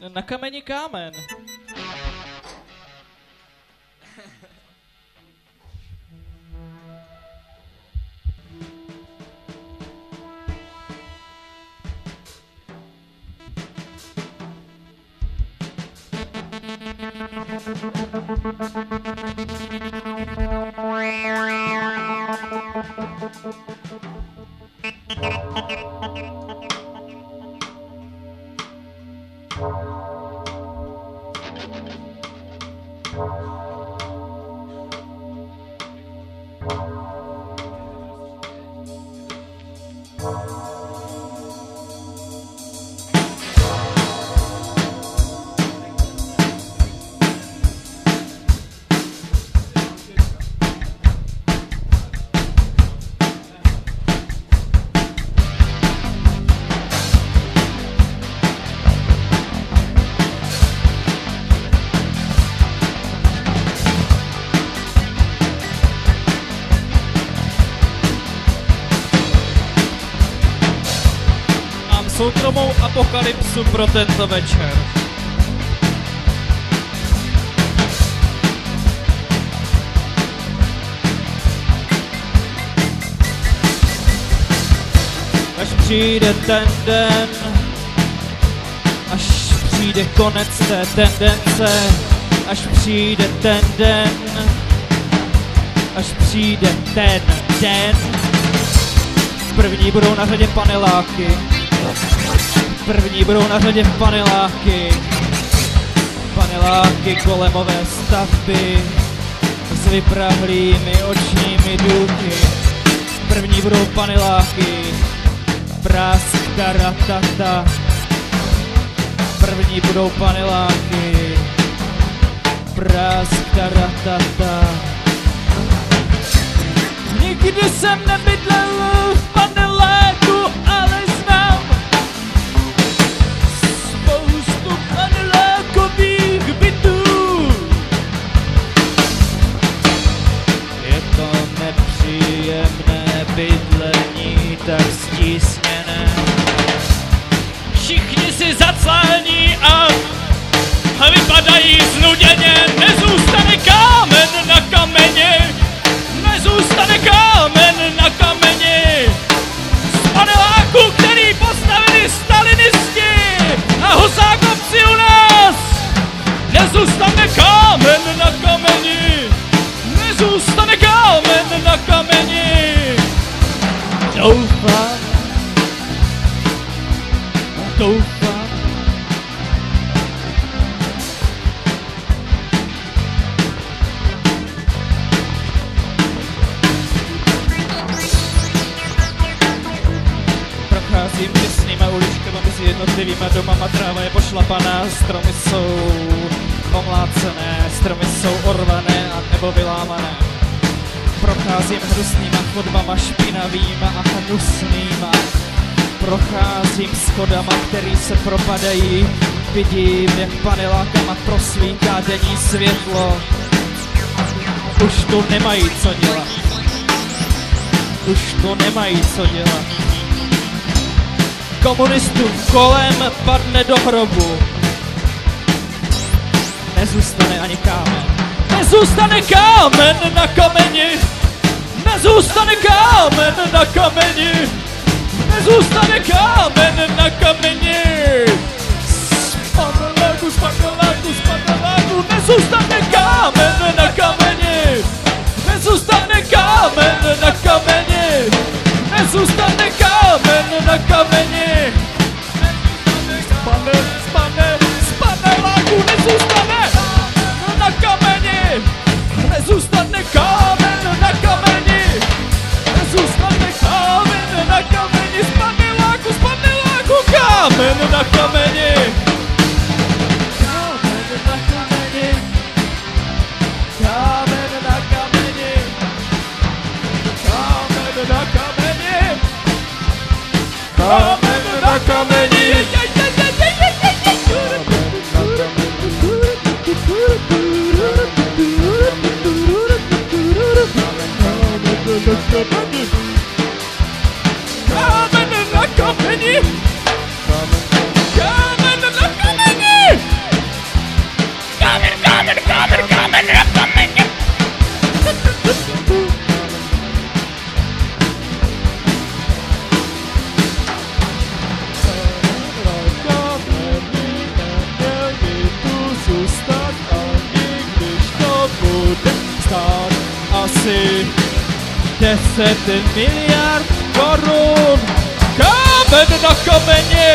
Na kameni kámen. Thank you. Soukromou apokalypsu pro tento večer. Až přijde ten den, až přijde konec té tendence, až přijde ten den, až přijde ten den, První budou na řadě paneláky. První budou na řadě paneláky. Paneláky kolemové stavby s vyprahlými očními důky. První budou paneláky. Prásk taratata. První budou paneláky. Prásk taratata. Nikdy jsem nebydlel v paneláku, tak stísněné. Všichni si zaclání a vypadají znuděně, nezůstane doufám, Procházím těsnýma uličkama mezi jednotlivýma domama, tráva je pošlapaná, stromy jsou omlácené, stromy jsou orvané a nebo vylámané. Procházím hnusnýma chodbama špinavýma a hnusnýma. Procházím schodama, který se propadají, vidím, jak panelákama prosvítá denní světlo. Už tu nemají co dělat. Už tu nemají co dělat komunistům kolem padne do hrobu. Nezůstane ani kámen. Nezůstane kámen na kameni. Nezůstane kámen na kameni. Nezůstane kámen na kameni. Paneláku, z paneláku. Nezůstane kámen na kameni. Nezůstane kámen na kameni. Nezůstane kámen na kameni. Spane, z paneláku nezůstane na kameni. Nezůstane kámen kámen na kameni. Kámen na kameni. Kámen na kameni. Kámen na kameni. Kámen na kameni. Kámen na kameni. Si 10 miliard korun. Kámen na kameni!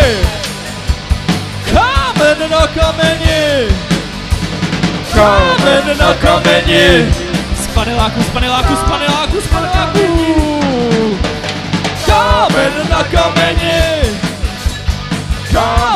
Kámen na kameni! Kámen na kameni! Z paneláku, z paneláku, z paneláku, z paneláku! Kámen na kameni! Kámen na kameni!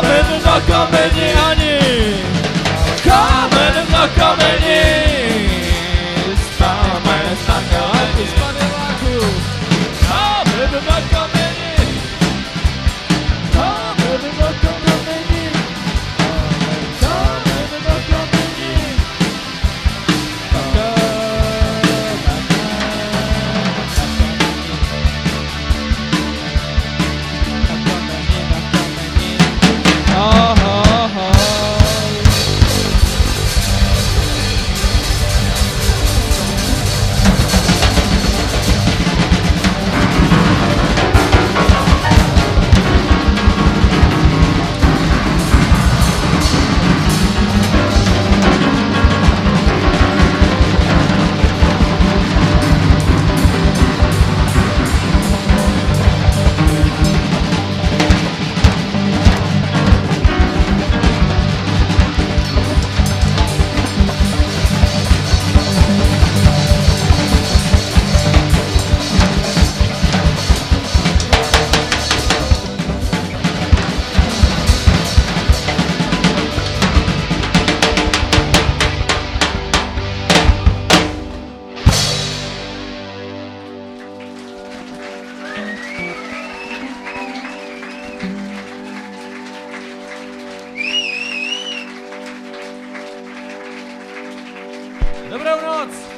Dobranoc!